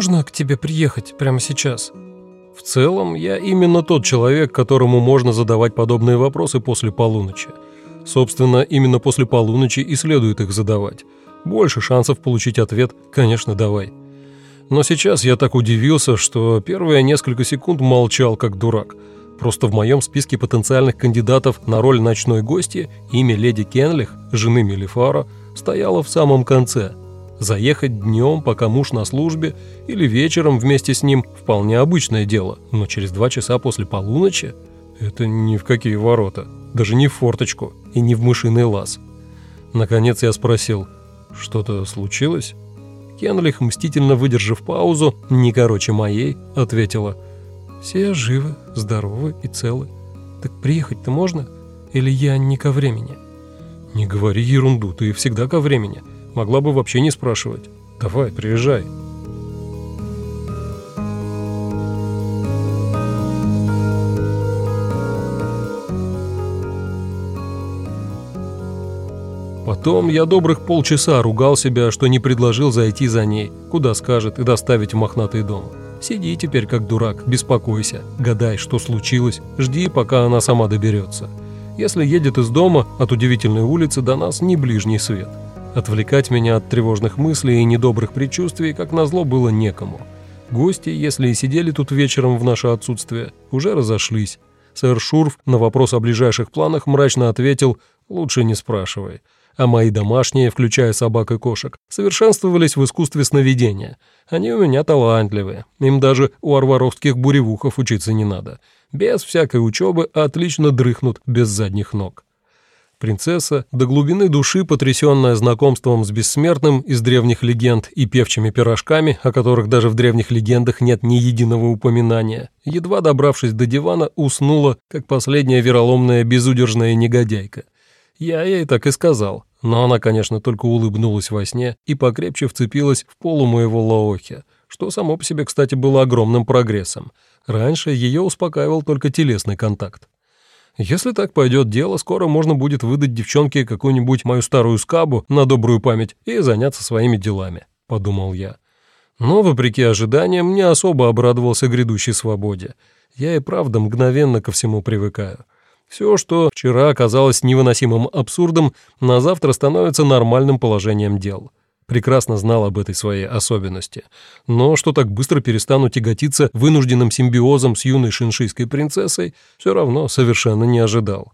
можно к тебе приехать прямо сейчас?» В целом, я именно тот человек, которому можно задавать подобные вопросы после полуночи. Собственно, именно после полуночи и следует их задавать. Больше шансов получить ответ «конечно, давай». Но сейчас я так удивился, что первые несколько секунд молчал как дурак. Просто в моем списке потенциальных кандидатов на роль ночной гости имя леди Кенлих, жены Мелифара, стояло в самом конце. Заехать днем, пока муж на службе, или вечером вместе с ним – вполне обычное дело, но через два часа после полуночи – это ни в какие ворота, даже не в форточку и не в мышиный лаз. Наконец я спросил, что-то случилось? Кенлих, мстительно выдержав паузу, не короче моей, ответила, «Все живы, здоровы и целы. Так приехать-то можно? Или я не ко времени?» «Не говори ерунду, ты всегда ко времени. Могла бы вообще не спрашивать. Давай, приезжай». Потом я добрых полчаса ругал себя, что не предложил зайти за ней, куда скажет, и доставить в мохнатый дом. Сиди теперь как дурак, беспокойся, гадай, что случилось, жди, пока она сама доберется. Если едет из дома, от удивительной улицы до нас не ближний свет. Отвлекать меня от тревожных мыслей и недобрых предчувствий, как назло, было некому. Гости, если и сидели тут вечером в наше отсутствие, уже разошлись. Сэр Шурф на вопрос о ближайших планах мрачно ответил «Лучше не спрашивай». А мои домашние, включая собак и кошек, совершенствовались в искусстве сновидения. Они у меня талантливые. Им даже у арваровских буревухов учиться не надо. Без всякой учебы отлично дрыхнут без задних ног. Принцесса, до глубины души потрясенная знакомством с бессмертным из древних легенд и певчими пирожками, о которых даже в древних легендах нет ни единого упоминания, едва добравшись до дивана, уснула, как последняя вероломная безудержная негодяйка. Я ей так и сказал, но она, конечно, только улыбнулась во сне и покрепче вцепилась в полу моего лаохи, что само по себе, кстати, было огромным прогрессом. Раньше ее успокаивал только телесный контакт. Если так пойдет дело, скоро можно будет выдать девчонке какую-нибудь мою старую скабу на добрую память и заняться своими делами», — подумал я. Но, вопреки ожиданиям, не особо обрадовался грядущей свободе. Я и правда мгновенно ко всему привыкаю. Все, что вчера оказалось невыносимым абсурдом, на завтра становится нормальным положением дел прекрасно знал об этой своей особенности, но что так быстро перестану тяготиться вынужденным симбиозом с юной шиншийской принцессой, все равно совершенно не ожидал.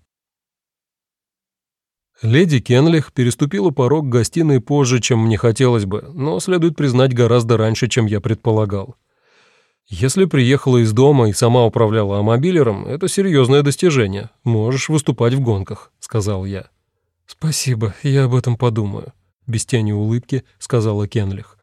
Леди Кенлих переступила порог гостиной позже, чем мне хотелось бы, но, следует признать, гораздо раньше, чем я предполагал. Если приехала из дома и сама управляла амобилером, это серьезное достижение. Можешь выступать в гонках», — сказал я. «Спасибо, я об этом подумаю», без тени улыбки сказала Кенлих.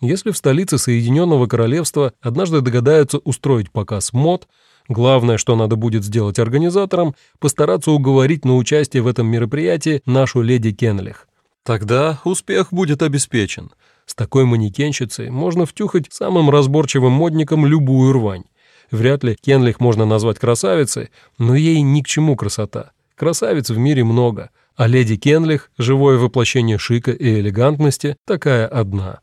Если в столице Соединенного Королевства однажды догадаются устроить показ мод, главное, что надо будет сделать организаторам, постараться уговорить на участие в этом мероприятии нашу леди Кенлих. Тогда успех будет обеспечен. С такой манекенщицей можно втюхать самым разборчивым модникам любую рвань. Вряд ли Кенлих можно назвать красавицей, но ей ни к чему красота. Красавиц в мире много — а леди Кенлих, живое воплощение шика и элегантности, такая одна.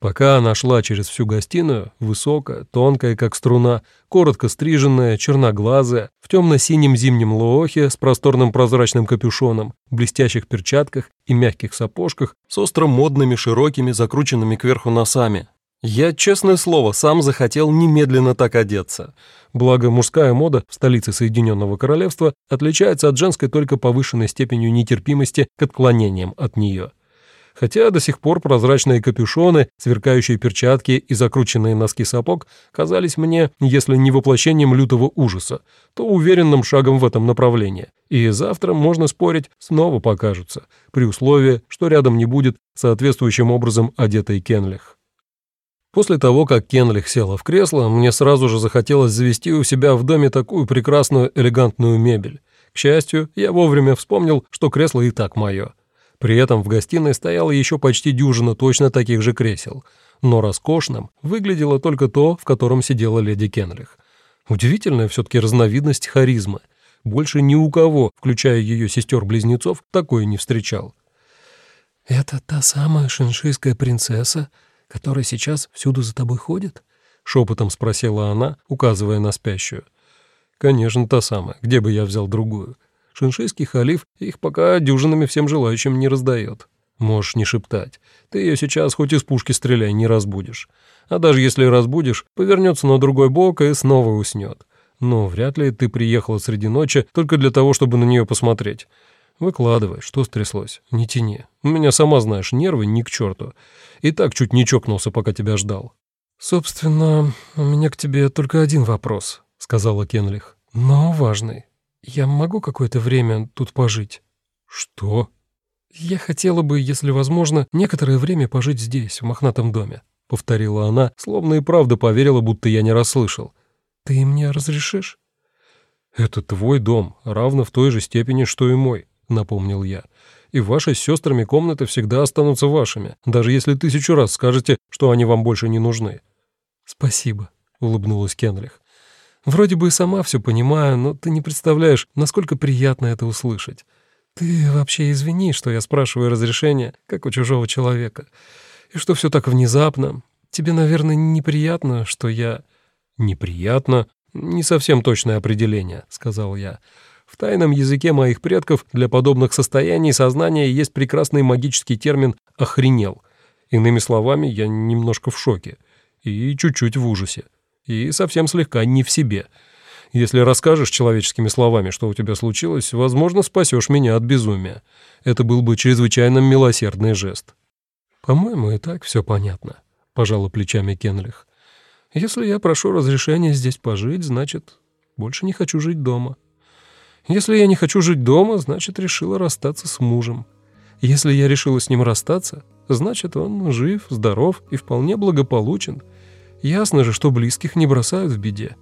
Пока она шла через всю гостиную, высокая, тонкая, как струна, коротко стриженная, черноглазая, в темно-синем зимнем лоохе с просторным прозрачным капюшоном, блестящих перчатках и мягких сапожках с остро модными широкими закрученными кверху носами, я, честное слово, сам захотел немедленно так одеться. Благо, мужская мода в столице Соединенного Королевства отличается от женской только повышенной степенью нетерпимости к отклонениям от нее. Хотя до сих пор прозрачные капюшоны, сверкающие перчатки и закрученные носки сапог казались мне, если не воплощением лютого ужаса, то уверенным шагом в этом направлении. И завтра, можно спорить, снова покажутся, при условии, что рядом не будет соответствующим образом одетой Кенлих. После того, как Кенлих села в кресло, мне сразу же захотелось завести у себя в доме такую прекрасную элегантную мебель. К счастью, я вовремя вспомнил, что кресло и так мое. При этом в гостиной стояло еще почти дюжина точно таких же кресел. Но роскошным выглядело только то, в котором сидела леди Кенлих. Удивительная все-таки разновидность харизмы. Больше ни у кого, включая ее сестер-близнецов, такое не встречал. «Это та самая шиншийская принцесса, которая сейчас всюду за тобой ходит?» — шепотом спросила она, указывая на спящую. «Конечно, та самая. Где бы я взял другую? Шиншийский халиф их пока дюжинами всем желающим не раздает. Можешь не шептать. Ты ее сейчас хоть из пушки стреляй, не разбудишь. А даже если разбудишь, повернется на другой бок и снова уснет. Но вряд ли ты приехала среди ночи только для того, чтобы на нее посмотреть. Выкладывай, что стряслось. Не тяни. У меня, сама знаешь, нервы ни к черту. И так чуть не чокнулся, пока тебя ждал. «Собственно, у меня к тебе только один вопрос», — сказала Кенлих. «Но важный. Я могу какое-то время тут пожить?» «Что?» «Я хотела бы, если возможно, некоторое время пожить здесь, в мохнатом доме», — повторила она, словно и правда поверила, будто я не расслышал. «Ты мне разрешишь?» «Это твой дом, равно в той же степени, что и мой», — напомнил я. «И ваши с сестрами комнаты всегда останутся вашими, даже если тысячу раз скажете, что они вам больше не нужны». «Спасибо», — улыбнулась Кенрих. «Вроде бы и сама все понимаю, но ты не представляешь, насколько приятно это услышать. «Ты вообще извини, что я спрашиваю разрешения, как у чужого человека, и что все так внезапно. Тебе, наверное, неприятно, что я...» «Неприятно? Не совсем точное определение», — сказал я. «В тайном языке моих предков для подобных состояний сознания есть прекрасный магический термин «охренел». Иными словами, я немножко в шоке и чуть-чуть в ужасе, и совсем слегка не в себе». Если расскажешь человеческими словами, что у тебя случилось, возможно, спасешь меня от безумия. Это был бы чрезвычайно милосердный жест». «По-моему, и так все понятно», — пожала плечами Кенлих. «Если я прошу разрешения здесь пожить, значит, больше не хочу жить дома. Если я не хочу жить дома, значит, решила расстаться с мужем. Если я решила с ним расстаться, значит, он жив, здоров и вполне благополучен. Ясно же, что близких не бросают в беде.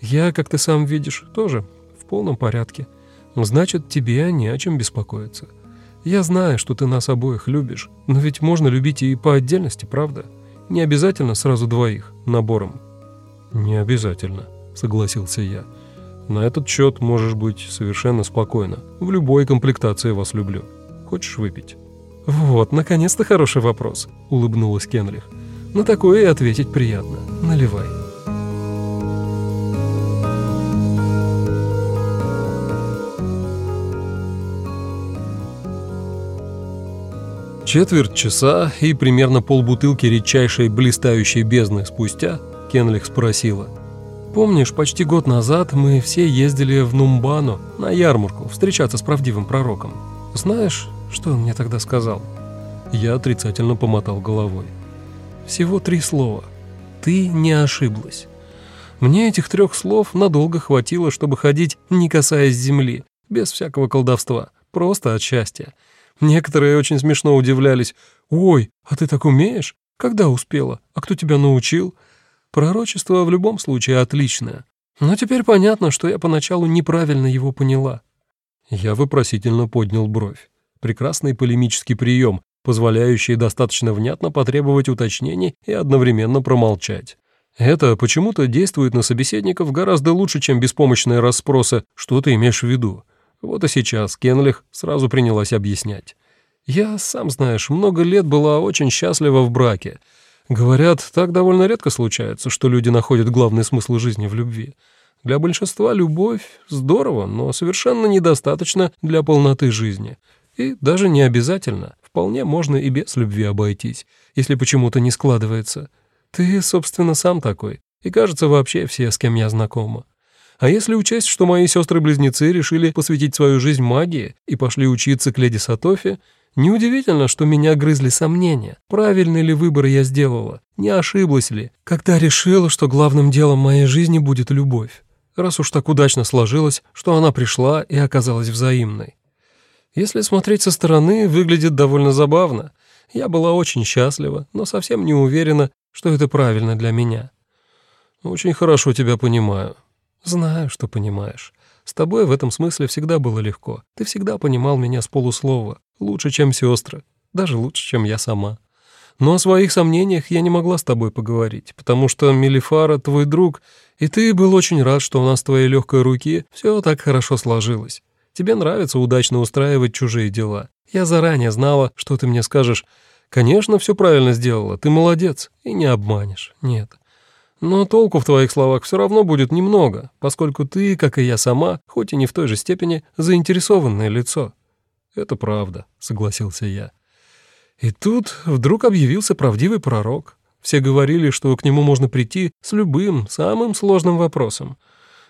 Я, как ты сам видишь, тоже в полном порядке. Значит, тебе не о чем беспокоиться. Я знаю, что ты нас обоих любишь, но ведь можно любить и по отдельности, правда? Не обязательно сразу двоих, набором». «Не обязательно», — согласился я. «На этот счет можешь быть совершенно спокойно. В любой комплектации вас люблю. Хочешь выпить?» «Вот, наконец-то хороший вопрос», — улыбнулась Кенрих. «На такое и ответить приятно. Наливай». Четверть часа и примерно полбутылки редчайшей блистающей бездны спустя Кенлих спросила. «Помнишь, почти год назад мы все ездили в Нумбану на ярмарку встречаться с правдивым пророком? Знаешь, что он мне тогда сказал?» Я отрицательно помотал головой. «Всего три слова. Ты не ошиблась. Мне этих трех слов надолго хватило, чтобы ходить, не касаясь земли, без всякого колдовства, просто от счастья». Некоторые очень смешно удивлялись. «Ой, а ты так умеешь? Когда успела? А кто тебя научил?» Пророчество в любом случае отличное. Но теперь понятно, что я поначалу неправильно его поняла. Я вопросительно поднял бровь. Прекрасный полемический прием, позволяющий достаточно внятно потребовать уточнений и одновременно промолчать. Это почему-то действует на собеседников гораздо лучше, чем беспомощные расспросы «что ты имеешь в виду?». Вот и сейчас Кенлих сразу принялась объяснять. «Я, сам знаешь, много лет была очень счастлива в браке. Говорят, так довольно редко случается, что люди находят главный смысл жизни в любви. Для большинства любовь здорово, но совершенно недостаточно для полноты жизни. И даже не обязательно. Вполне можно и без любви обойтись, если почему-то не складывается. Ты, собственно, сам такой. И, кажется, вообще все, с кем я знакома. А если учесть, что мои сестры-близнецы решили посвятить свою жизнь магии и пошли учиться к леди Сатофи, неудивительно, что меня грызли сомнения, правильный ли выбор я сделала, не ошиблась ли, когда решила, что главным делом моей жизни будет любовь, раз уж так удачно сложилось, что она пришла и оказалась взаимной. Если смотреть со стороны, выглядит довольно забавно. Я была очень счастлива, но совсем не уверена, что это правильно для меня. «Очень хорошо тебя понимаю», «Знаю, что понимаешь. С тобой в этом смысле всегда было легко. Ты всегда понимал меня с полуслова. Лучше, чем сестры. Даже лучше, чем я сама. Но о своих сомнениях я не могла с тобой поговорить, потому что Мелифара твой друг, и ты был очень рад, что у нас с твоей легкой руки все так хорошо сложилось. Тебе нравится удачно устраивать чужие дела. Я заранее знала, что ты мне скажешь. Конечно, все правильно сделала, ты молодец, и не обманешь, нет. Но толку в твоих словах все равно будет немного, поскольку ты, как и я сама, хоть и не в той же степени, заинтересованное лицо». «Это правда», — согласился я. И тут вдруг объявился правдивый пророк. Все говорили, что к нему можно прийти с любым, самым сложным вопросом.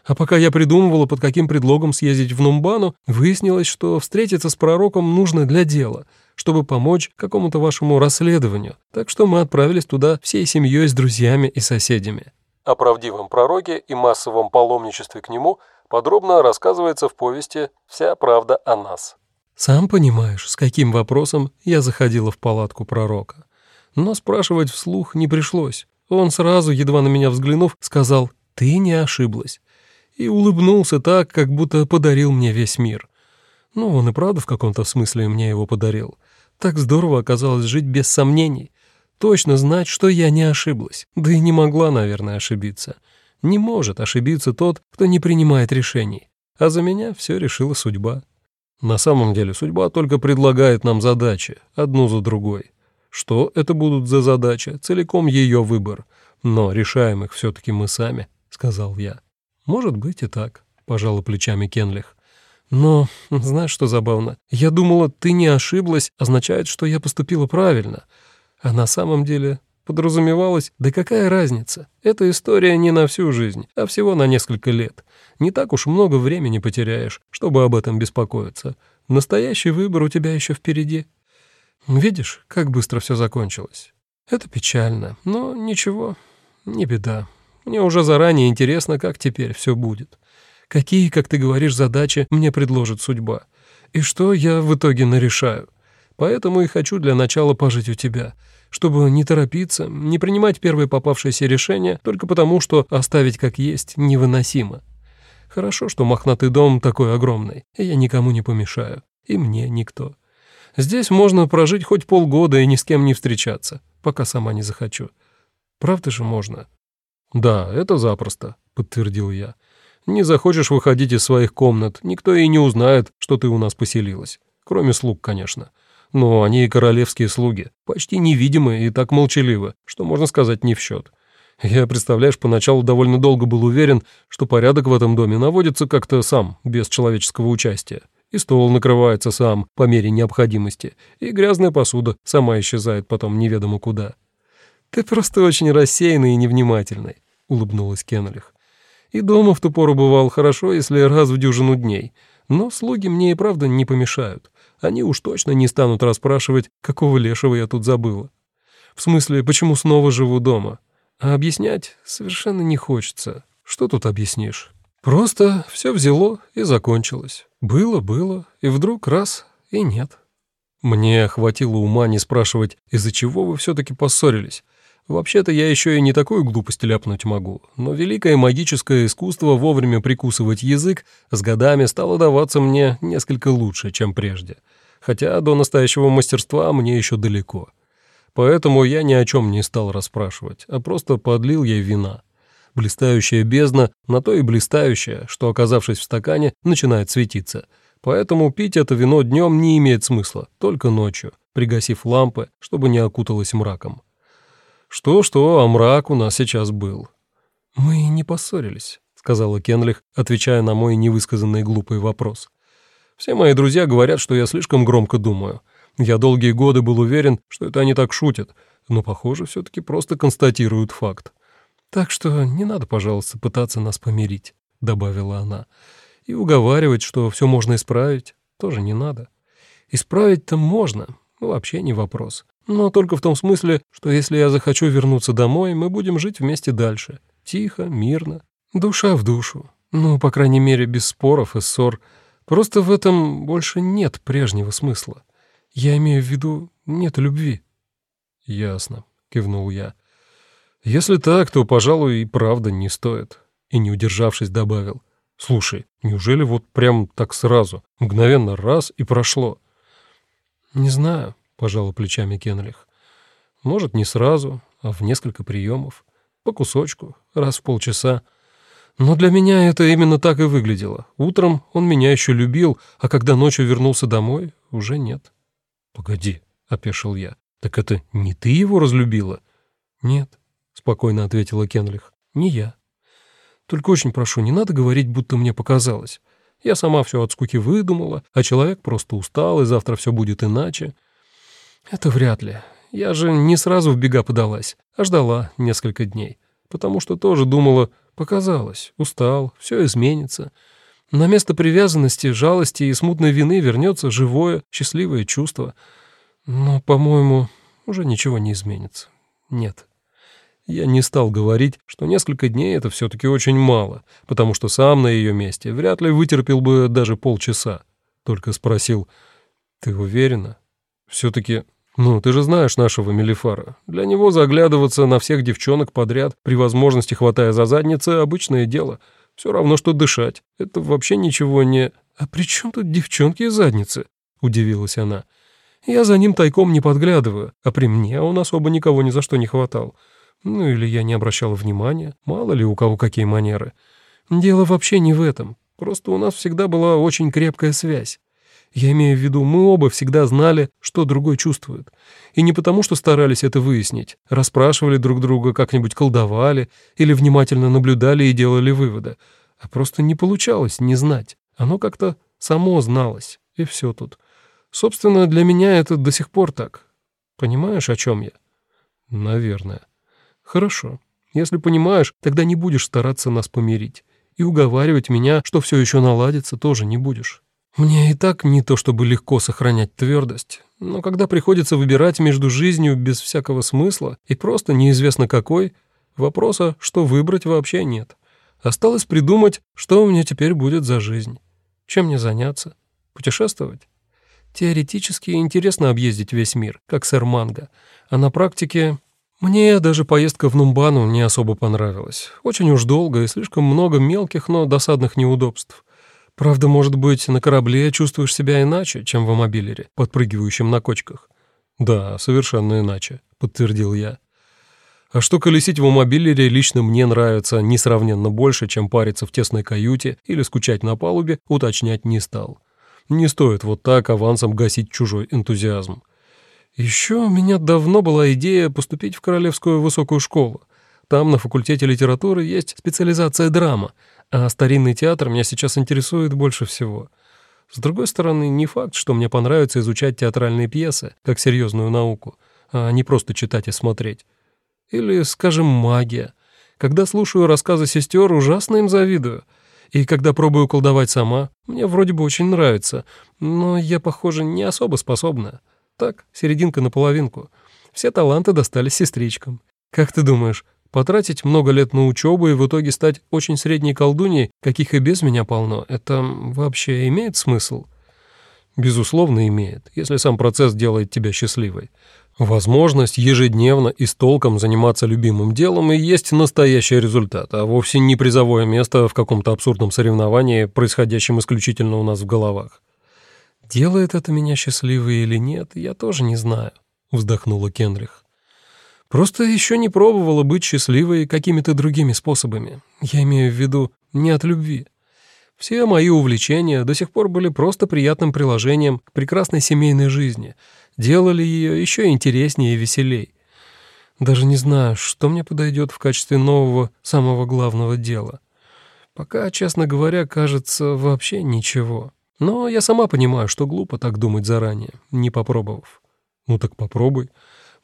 А пока я придумывала, под каким предлогом съездить в Нумбану, выяснилось, что встретиться с пророком нужно для дела, чтобы помочь какому-то вашему расследованию. Так что мы отправились туда всей семьей с друзьями и соседями. О правдивом пророке и массовом паломничестве к нему подробно рассказывается в повести «Вся правда о нас». Сам понимаешь, с каким вопросом я заходила в палатку пророка. Но спрашивать вслух не пришлось. Он сразу, едва на меня взглянув, сказал «Ты не ошиблась» и улыбнулся так, как будто подарил мне весь мир. Ну, он и правда в каком-то смысле мне его подарил. Так здорово оказалось жить без сомнений. Точно знать, что я не ошиблась. Да и не могла, наверное, ошибиться. Не может ошибиться тот, кто не принимает решений. А за меня все решила судьба. На самом деле судьба только предлагает нам задачи, одну за другой. Что это будут за задачи, целиком ее выбор. Но решаем их все-таки мы сами, — сказал я. «Может быть и так», — пожала плечами Кенлих. «Но, знаешь, что забавно? Я думала, ты не ошиблась, означает, что я поступила правильно. А на самом деле подразумевалось, да какая разница? Эта история не на всю жизнь, а всего на несколько лет. Не так уж много времени потеряешь, чтобы об этом беспокоиться. Настоящий выбор у тебя еще впереди. Видишь, как быстро все закончилось? Это печально, но ничего, не беда. Мне уже заранее интересно, как теперь все будет. Какие, как ты говоришь, задачи мне предложит судьба. И что я в итоге нарешаю. Поэтому и хочу для начала пожить у тебя, чтобы не торопиться, не принимать первое попавшееся решение только потому, что оставить как есть невыносимо. Хорошо, что мохнатый дом такой огромный, и я никому не помешаю, и мне никто. Здесь можно прожить хоть полгода и ни с кем не встречаться, пока сама не захочу. Правда же можно? «Да, это запросто», — подтвердил я. «Не захочешь выходить из своих комнат, никто и не узнает, что ты у нас поселилась. Кроме слуг, конечно. Но они и королевские слуги, почти невидимые и так молчаливы, что, можно сказать, не в счет. Я, представляешь, поначалу довольно долго был уверен, что порядок в этом доме наводится как-то сам, без человеческого участия. И стол накрывается сам, по мере необходимости, и грязная посуда сама исчезает потом неведомо куда. «Ты просто очень рассеянный и невнимательный», — улыбнулась Кеннелих. «И дома в ту пору бывал хорошо, если раз в дюжину дней. Но слуги мне и правда не помешают. Они уж точно не станут расспрашивать, какого лешего я тут забыла. В смысле, почему снова живу дома? А объяснять совершенно не хочется. Что тут объяснишь? Просто все взяло и закончилось. Было, было, и вдруг раз — и нет». Мне хватило ума не спрашивать, из-за чего вы все-таки поссорились. Вообще-то я еще и не такую глупость ляпнуть могу, но великое магическое искусство вовремя прикусывать язык с годами стало даваться мне несколько лучше, чем прежде. Хотя до настоящего мастерства мне еще далеко. Поэтому я ни о чем не стал расспрашивать, а просто подлил ей вина. Блистающая бездна на то и блистающая, что, оказавшись в стакане, начинает светиться. Поэтому пить это вино днем не имеет смысла, только ночью, пригасив лампы, чтобы не окуталось мраком. Что-что, а мрак у нас сейчас был. «Мы не поссорились», — сказала Кенлих, отвечая на мой невысказанный глупый вопрос. «Все мои друзья говорят, что я слишком громко думаю. Я долгие годы был уверен, что это они так шутят, но, похоже, все-таки просто констатируют факт. Так что не надо, пожалуйста, пытаться нас помирить», — добавила она. «И уговаривать, что все можно исправить, тоже не надо. Исправить-то можно, вообще не вопрос. Но только в том смысле, что если я захочу вернуться домой, мы будем жить вместе дальше. Тихо, мирно, душа в душу. Ну, по крайней мере, без споров и ссор. Просто в этом больше нет прежнего смысла. Я имею в виду, нет любви». «Ясно», — кивнул я. «Если так, то, пожалуй, и правда не стоит». И, не удержавшись, добавил. «Слушай, неужели вот прям так сразу, мгновенно раз и прошло?» «Не знаю», пожала плечами Кенлих. Может, не сразу, а в несколько приемов, по кусочку, раз в полчаса. Но для меня это именно так и выглядело. Утром он меня еще любил, а когда ночью вернулся домой, уже нет. «Погоди», — опешил я, — «Так это не ты его разлюбила?» «Нет», — спокойно ответила Кенлих, — «не я. Только очень прошу, не надо говорить, будто мне показалось. Я сама все от скуки выдумала, а человек просто устал, и завтра все будет иначе. Это вряд ли. Я же не сразу в бега подалась, а ждала несколько дней, потому что тоже думала, показалось, устал, все изменится. На место привязанности, жалости и смутной вины вернется живое, счастливое чувство. Но, по-моему, уже ничего не изменится. Нет. Я не стал говорить, что несколько дней — это все-таки очень мало, потому что сам на ее месте вряд ли вытерпел бы даже полчаса. Только спросил, «Ты уверена? Все-таки «Ну, ты же знаешь нашего Мелифара. Для него заглядываться на всех девчонок подряд, при возможности хватая за задницы, обычное дело. Все равно, что дышать. Это вообще ничего не...» «А при чем тут девчонки и задницы?» — удивилась она. «Я за ним тайком не подглядываю, а при мне он особо никого ни за что не хватал. Ну или я не обращала внимания, мало ли у кого какие манеры. Дело вообще не в этом. Просто у нас всегда была очень крепкая связь. Я имею в виду, мы оба всегда знали, что другой чувствует. И не потому, что старались это выяснить, расспрашивали друг друга, как-нибудь колдовали или внимательно наблюдали и делали выводы, а просто не получалось не знать. Оно как-то само зналось, и все тут. Собственно, для меня это до сих пор так. Понимаешь, о чем я? Наверное. Хорошо. Если понимаешь, тогда не будешь стараться нас помирить. И уговаривать меня, что все еще наладится, тоже не будешь. Мне и так не то чтобы легко сохранять твердость, но когда приходится выбирать между жизнью без всякого смысла и просто неизвестно какой, вопроса, что выбрать, вообще нет. Осталось придумать, что у меня теперь будет за жизнь. Чем мне заняться? Путешествовать? Теоретически интересно объездить весь мир, как сэр Манго, а на практике... Мне даже поездка в Нумбану не особо понравилась. Очень уж долго и слишком много мелких, но досадных неудобств. Правда, может быть, на корабле чувствуешь себя иначе, чем в мобилере, подпрыгивающем на кочках. Да, совершенно иначе, подтвердил я. А что колесить в мобилере лично мне нравится несравненно больше, чем париться в тесной каюте или скучать на палубе, уточнять не стал. Не стоит вот так авансом гасить чужой энтузиазм. Еще у меня давно была идея поступить в Королевскую высокую школу. Там на факультете литературы есть специализация драма, а старинный театр меня сейчас интересует больше всего. С другой стороны, не факт, что мне понравится изучать театральные пьесы как серьезную науку, а не просто читать и смотреть. Или, скажем, магия. Когда слушаю рассказы сестер, ужасно им завидую. И когда пробую колдовать сама, мне вроде бы очень нравится, но я, похоже, не особо способна. Так, серединка на половинку. Все таланты достались сестричкам. Как ты думаешь, Потратить много лет на учебу и в итоге стать очень средней колдуньей, каких и без меня полно, это вообще имеет смысл? Безусловно, имеет, если сам процесс делает тебя счастливой. Возможность ежедневно и с толком заниматься любимым делом и есть настоящий результат, а вовсе не призовое место в каком-то абсурдном соревновании, происходящем исключительно у нас в головах. «Делает это меня счастливой или нет, я тоже не знаю», — вздохнула Кенрих. Просто еще не пробовала быть счастливой какими-то другими способами. Я имею в виду не от любви. Все мои увлечения до сих пор были просто приятным приложением к прекрасной семейной жизни, делали ее еще интереснее и веселей. Даже не знаю, что мне подойдет в качестве нового, самого главного дела. Пока, честно говоря, кажется, вообще ничего. Но я сама понимаю, что глупо так думать заранее, не попробовав. Ну так попробуй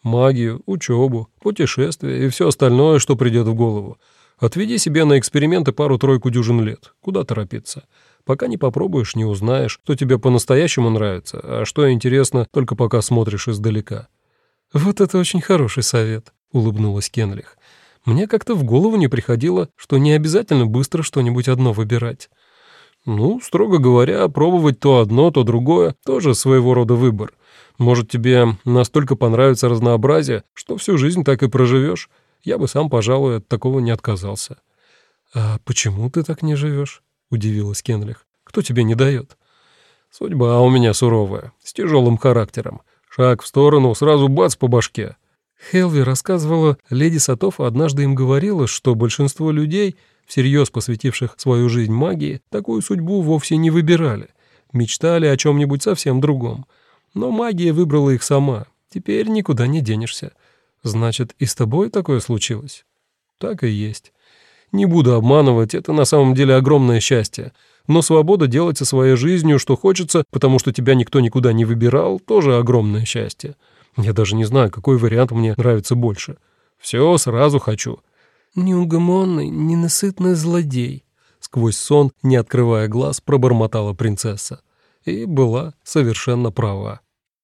магию, учебу, путешествия и все остальное, что придет в голову. Отведи себе на эксперименты пару-тройку дюжин лет. Куда торопиться? Пока не попробуешь, не узнаешь, что тебе по-настоящему нравится, а что интересно, только пока смотришь издалека. «Вот это очень хороший совет», — улыбнулась Кенлих. «Мне как-то в голову не приходило, что не обязательно быстро что-нибудь одно выбирать». «Ну, строго говоря, пробовать то одно, то другое — тоже своего рода выбор. Может, тебе настолько понравится разнообразие, что всю жизнь так и проживешь? Я бы сам, пожалуй, от такого не отказался». «А почему ты так не живешь?» — удивилась Кенлих. «Кто тебе не дает?» «Судьба у меня суровая, с тяжелым характером. Шаг в сторону, сразу бац по башке». Хелви рассказывала, леди Сатов однажды им говорила, что большинство людей, всерьез посвятивших свою жизнь магии, такую судьбу вовсе не выбирали, мечтали о чем-нибудь совсем другом — но магия выбрала их сама, Теперь никуда не денешься. Значит, и с тобой такое случилось? Так и есть. Не буду обманывать, это на самом деле огромное счастье. Но свобода делать со своей жизнью, что хочется, потому что тебя никто никуда не выбирал, тоже огромное счастье. Я даже не знаю, какой вариант мне нравится больше. Все сразу хочу. Неугомонный, ненасытный злодей. Сквозь сон, не открывая глаз, пробормотала принцесса. И была совершенно права.